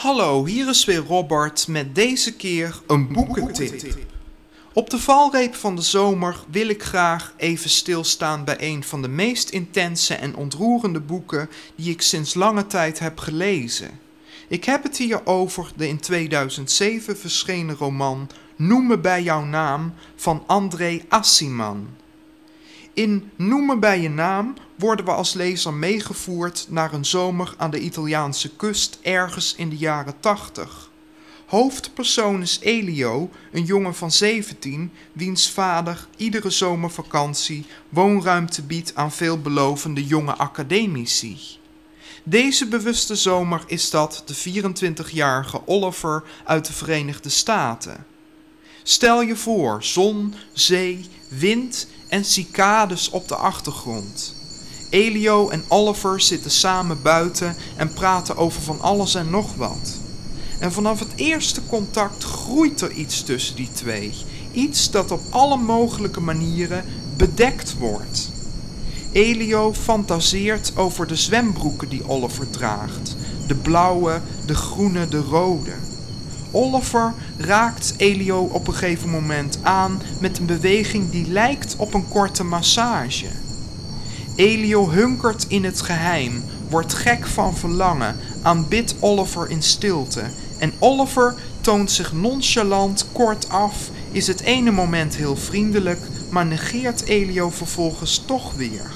Hallo, hier is weer Robert met deze keer een boekentip. Op de valreep van de zomer wil ik graag even stilstaan bij een van de meest intense en ontroerende boeken die ik sinds lange tijd heb gelezen. Ik heb het hier over de in 2007 verschenen roman Noem me bij jouw naam van André Assiman. In Noem me bij je naam worden we als lezer meegevoerd naar een zomer aan de Italiaanse kust ergens in de jaren 80. Hoofdpersoon is Elio, een jongen van 17, wiens vader iedere zomervakantie woonruimte biedt aan veelbelovende jonge academici. Deze bewuste zomer is dat de 24-jarige Oliver uit de Verenigde Staten. Stel je voor, zon, zee, wind en cicades op de achtergrond. Elio en Oliver zitten samen buiten en praten over van alles en nog wat. En vanaf het eerste contact groeit er iets tussen die twee. Iets dat op alle mogelijke manieren bedekt wordt. Elio fantaseert over de zwembroeken die Oliver draagt. De blauwe, de groene, de rode. Oliver raakt Elio op een gegeven moment aan met een beweging die lijkt op een korte massage. Elio hunkert in het geheim, wordt gek van verlangen, aanbidt Oliver in stilte. En Oliver toont zich nonchalant kortaf, is het ene moment heel vriendelijk, maar negeert Elio vervolgens toch weer.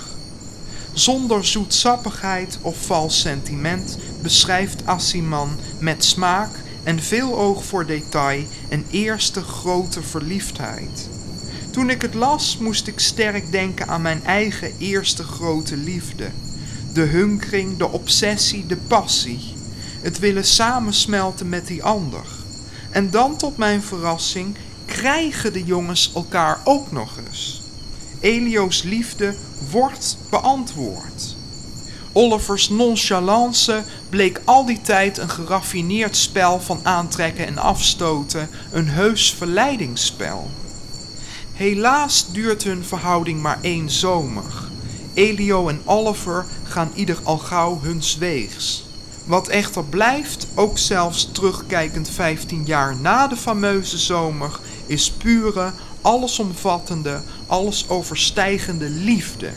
Zonder zoetsappigheid of vals sentiment beschrijft Assiman met smaak en veel oog voor detail een eerste grote verliefdheid. Toen ik het las, moest ik sterk denken aan mijn eigen eerste grote liefde. De hunkering, de obsessie, de passie. Het willen samensmelten met die ander. En dan tot mijn verrassing krijgen de jongens elkaar ook nog eens. Elio's liefde wordt beantwoord. Olivers nonchalance bleek al die tijd een geraffineerd spel van aantrekken en afstoten, een heus verleidingsspel. Helaas duurt hun verhouding maar één zomer. Elio en Oliver gaan ieder al gauw huns weegs. Wat echter blijft, ook zelfs terugkijkend 15 jaar na de fameuze zomer, is pure, allesomvattende, alles overstijgende liefde.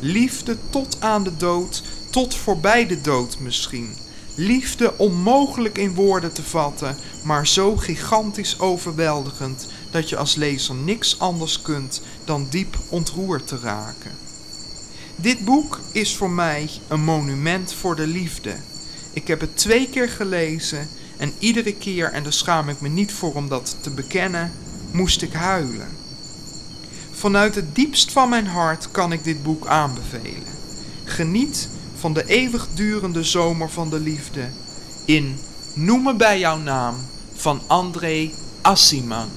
Liefde tot aan de dood, tot voorbij de dood misschien. Liefde onmogelijk in woorden te vatten, maar zo gigantisch overweldigend dat je als lezer niks anders kunt dan diep ontroerd te raken. Dit boek is voor mij een monument voor de liefde. Ik heb het twee keer gelezen en iedere keer, en daar schaam ik me niet voor om dat te bekennen, moest ik huilen. Vanuit het diepst van mijn hart kan ik dit boek aanbevelen. Geniet van de eeuwigdurende zomer van de liefde in Noem me bij jouw naam van André Assiman.